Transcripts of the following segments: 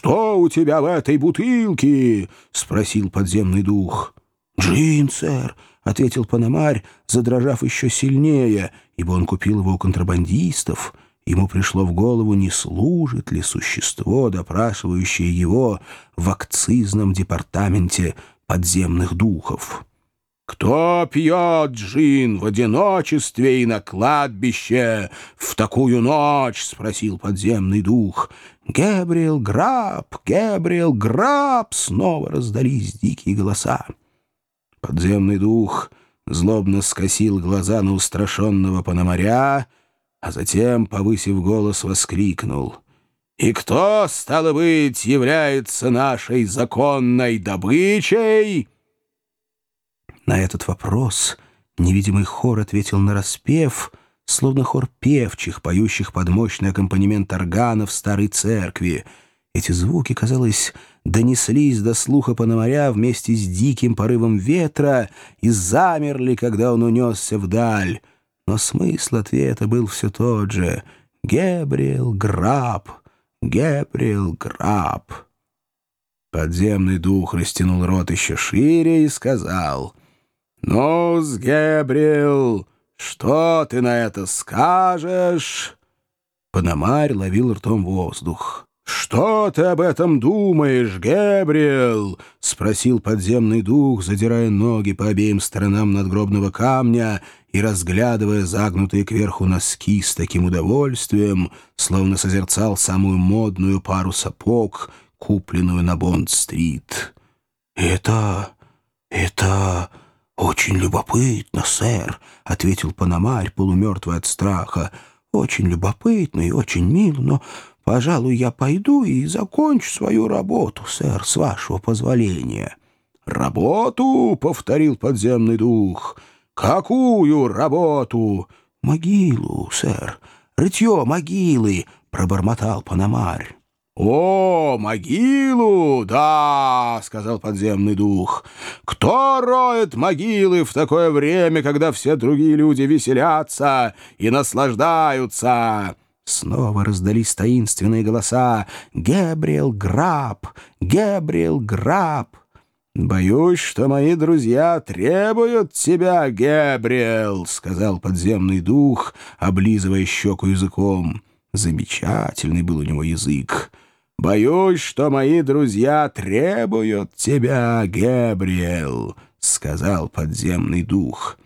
«Что у тебя в этой бутылке?» — спросил подземный дух. «Джин, сэр», — ответил Панамарь, задрожав еще сильнее, ибо он купил его у контрабандистов. Ему пришло в голову, не служит ли существо, допрашивающее его в акцизном департаменте подземных духов. «Кто пьет джин в одиночестве и на кладбище в такую ночь?» — спросил подземный дух. «Габриэл Граб! Габриэл Граб!» — снова раздались дикие голоса. Подземный дух злобно скосил глаза на устрашенного пономаря, а затем, повысив голос, воскликнул. «И кто, стало быть, является нашей законной добычей?» На этот вопрос невидимый хор ответил нараспев, словно хор певчих, поющих под мощный аккомпанемент органа в старой церкви. Эти звуки, казалось, донеслись до слуха Пономаря вместе с диким порывом ветра и замерли, когда он унесся вдаль. Но смысл ответа был все тот же — «Гебриэл Граб! Гебриэл Граб!» Подземный дух растянул рот еще шире и сказал — «Ну-с, Гебриэл, что ты на это скажешь?» Пономарь ловил ртом воздух. «Что ты об этом думаешь, Гебриэл?» — спросил подземный дух, задирая ноги по обеим сторонам надгробного камня и разглядывая загнутые кверху носки с таким удовольствием, словно созерцал самую модную пару сапог, купленную на Бонд-стрит. «Это... это...» «Очень любопытно, сэр», — ответил Панамарь, полумертвый от страха. «Очень любопытно и очень мило, но, пожалуй, я пойду и закончу свою работу, сэр, с вашего позволения». «Работу?» — повторил подземный дух. «Какую работу?» «Могилу, сэр. Рытье могилы», — пробормотал Панамарь. «О, могилу! Да!» — сказал подземный дух. «Кто роет могилы в такое время, когда все другие люди веселятся и наслаждаются?» Снова раздались таинственные голоса. «Гебриэл Граб! Гебриэл Граб!» «Боюсь, что мои друзья требуют тебя, Гебриэл», — сказал подземный дух, облизывая щеку языком. Замечательный был у него язык. «Боюсь, что мои друзья требуют тебя, Гебриэл», — сказал подземный дух.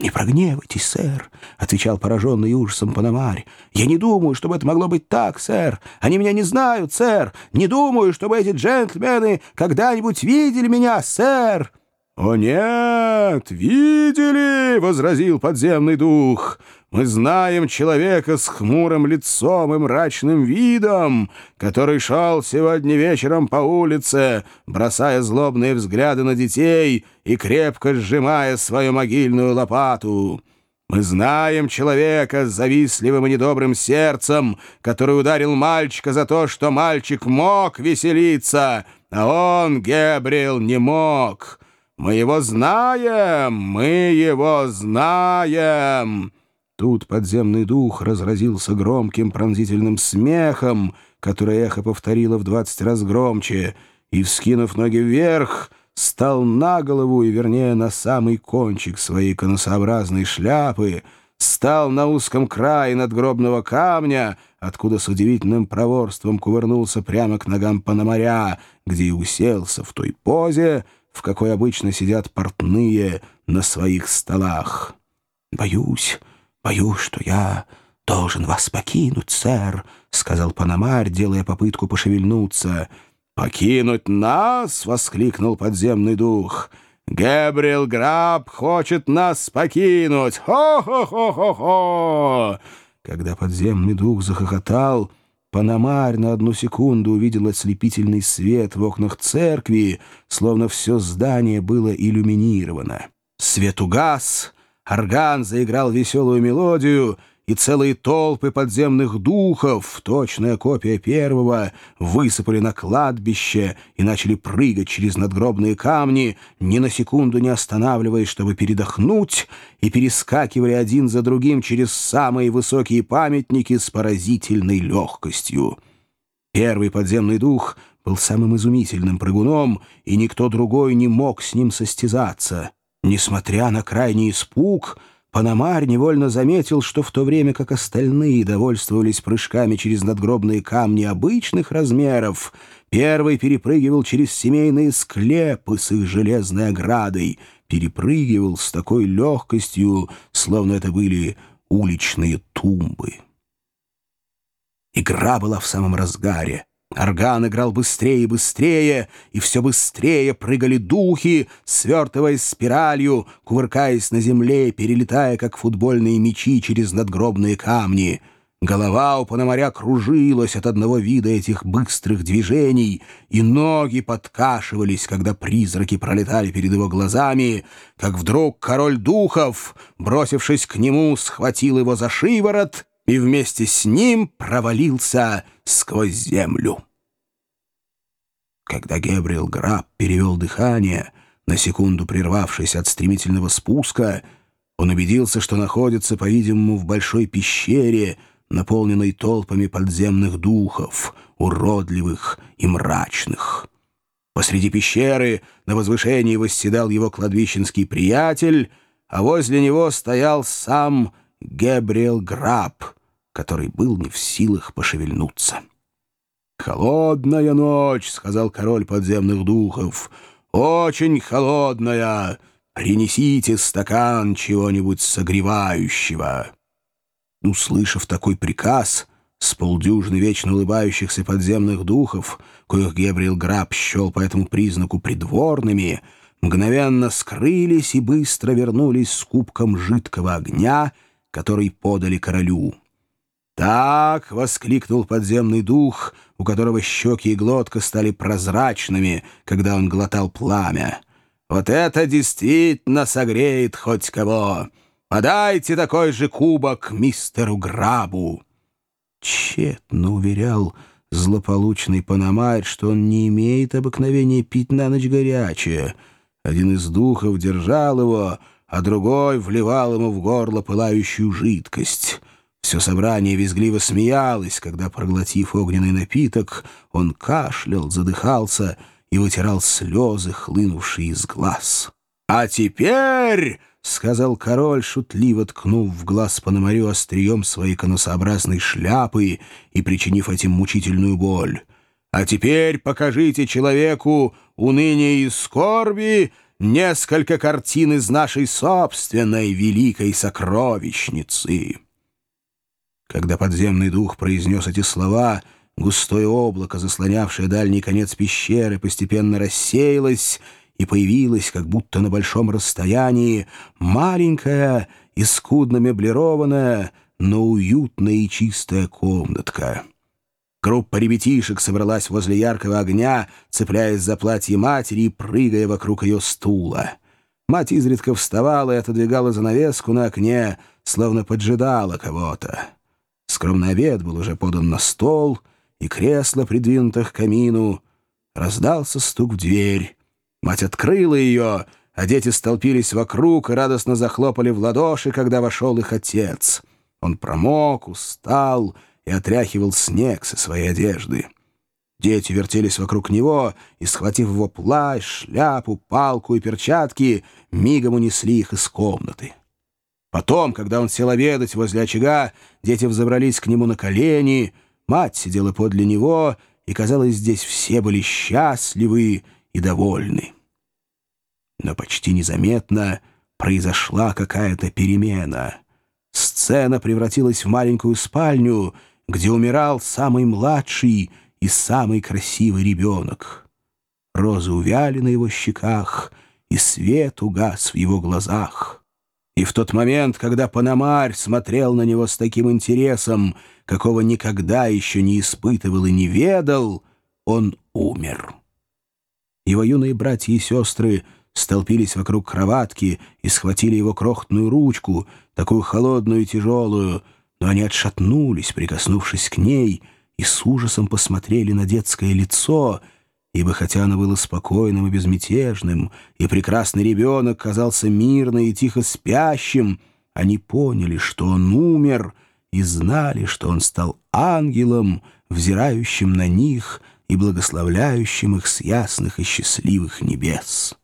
«Не прогневайтесь, сэр», — отвечал пораженный ужасом Панамарь. «Я не думаю, чтобы это могло быть так, сэр. Они меня не знают, сэр. Не думаю, чтобы эти джентльмены когда-нибудь видели меня, сэр». «О нет, видели!» — возразил подземный дух. «Мы знаем человека с хмурым лицом и мрачным видом, который шел сегодня вечером по улице, бросая злобные взгляды на детей и крепко сжимая свою могильную лопату». Мы знаем человека с завистливым и недобрым сердцем, который ударил мальчика за то, что мальчик мог веселиться, а он, Гебриэл, не мог». Мы его знаем! Мы его знаем!» Тут подземный дух разразился громким пронзительным смехом, который эхо повторило в двадцать раз громче, и, вскинув ноги вверх, стал на голову, и вернее на самый кончик своей конусообразной шляпы, стал на узком крае надгробного камня, откуда с удивительным проворством кувырнулся прямо к ногам Пономаря, где и уселся в той позе, в какой обычно сидят портные на своих столах. «Боюсь, боюсь, что я должен вас покинуть, сэр», — сказал Панамарь, делая попытку пошевельнуться. «Покинуть нас?» — воскликнул подземный дух. «Габриэл Граб хочет нас покинуть! Хо-хо-хо-хо-хо!» Когда подземный дух захохотал, — Панамарь на одну секунду увидел ослепительный свет в окнах церкви, словно все здание было иллюминировано. Свет угас, орган заиграл веселую мелодию — и целые толпы подземных духов, точная копия первого, высыпали на кладбище и начали прыгать через надгробные камни, ни на секунду не останавливаясь, чтобы передохнуть, и перескакивали один за другим через самые высокие памятники с поразительной легкостью. Первый подземный дух был самым изумительным прыгуном, и никто другой не мог с ним состязаться. Несмотря на крайний испуг, Панамарь невольно заметил, что в то время как остальные довольствовались прыжками через надгробные камни обычных размеров, первый перепрыгивал через семейные склепы с их железной оградой, перепрыгивал с такой легкостью, словно это были уличные тумбы. Игра была в самом разгаре. Орган играл быстрее и быстрее, и все быстрее прыгали духи, свертываясь спиралью, кувыркаясь на земле, перелетая, как футбольные мячи, через надгробные камни. Голова у Пономаря кружилась от одного вида этих быстрых движений, и ноги подкашивались, когда призраки пролетали перед его глазами, как вдруг король духов, бросившись к нему, схватил его за шиворот и вместе с ним провалился сквозь землю. Когда Гебриэл Граб перевел дыхание, на секунду прервавшись от стремительного спуска, он убедился, что находится, по-видимому, в большой пещере, наполненной толпами подземных духов, уродливых и мрачных. Посреди пещеры на возвышении восседал его кладбищенский приятель, а возле него стоял сам Гебриэл Граб, который был не в силах пошевельнуться. «Холодная ночь», — сказал король подземных духов, — «очень холодная. Принесите стакан чего-нибудь согревающего». Услышав такой приказ, с полдюжины вечно улыбающихся подземных духов, коих Гебриэл Граб счел по этому признаку придворными, мгновенно скрылись и быстро вернулись с кубком жидкого огня, который подали королю. «Так!» — воскликнул подземный дух, у которого щеки и глотка стали прозрачными, когда он глотал пламя. «Вот это действительно согреет хоть кого! Подайте такой же кубок мистеру Грабу!» Тщетно уверял злополучный Панамарь, что он не имеет обыкновения пить на ночь горячее. Один из духов держал его, а другой вливал ему в горло пылающую жидкость — все собрание визгливо смеялось, когда, проглотив огненный напиток, он кашлял, задыхался и вытирал слезы, хлынувшие из глаз. «А теперь...» — сказал король, шутливо ткнув в глаз Пономарю острием своей конусообразной шляпы и причинив этим мучительную боль. «А теперь покажите человеку уныние и скорби несколько картин из нашей собственной великой сокровищницы». Когда подземный дух произнес эти слова, густое облако, заслонявшее дальний конец пещеры, постепенно рассеялось и появилась, как будто на большом расстоянии, маленькая и скудно меблированная, но уютная и чистая комнатка. Группа ребятишек собралась возле яркого огня, цепляясь за платье матери и прыгая вокруг ее стула. Мать изредка вставала и отодвигала занавеску на окне, словно поджидала кого-то. Скромный обед был уже подан на стол, и кресло, придвинутых к камину. Раздался стук в дверь. Мать открыла ее, а дети столпились вокруг и радостно захлопали в ладоши, когда вошел их отец. Он промок, устал и отряхивал снег со своей одежды. Дети вертелись вокруг него и, схватив его плащ, шляпу, палку и перчатки, мигом унесли их из комнаты. Потом, когда он сел обедать возле очага, дети взобрались к нему на колени, мать сидела подле него, и, казалось, здесь все были счастливы и довольны. Но почти незаметно произошла какая-то перемена. Сцена превратилась в маленькую спальню, где умирал самый младший и самый красивый ребенок. Розы увяли на его щеках, и свет угас в его глазах. И в тот момент, когда Панамарь смотрел на него с таким интересом, какого никогда еще не испытывал и не ведал, он умер. Его юные братья и сестры столпились вокруг кроватки и схватили его крохотную ручку, такую холодную и тяжелую, но они отшатнулись, прикоснувшись к ней, и с ужасом посмотрели на детское лицо — ибо хотя оно было спокойным и безмятежным, и прекрасный ребенок казался мирно и тихо спящим, они поняли, что он умер, и знали, что он стал ангелом, взирающим на них и благословляющим их с ясных и счастливых небес.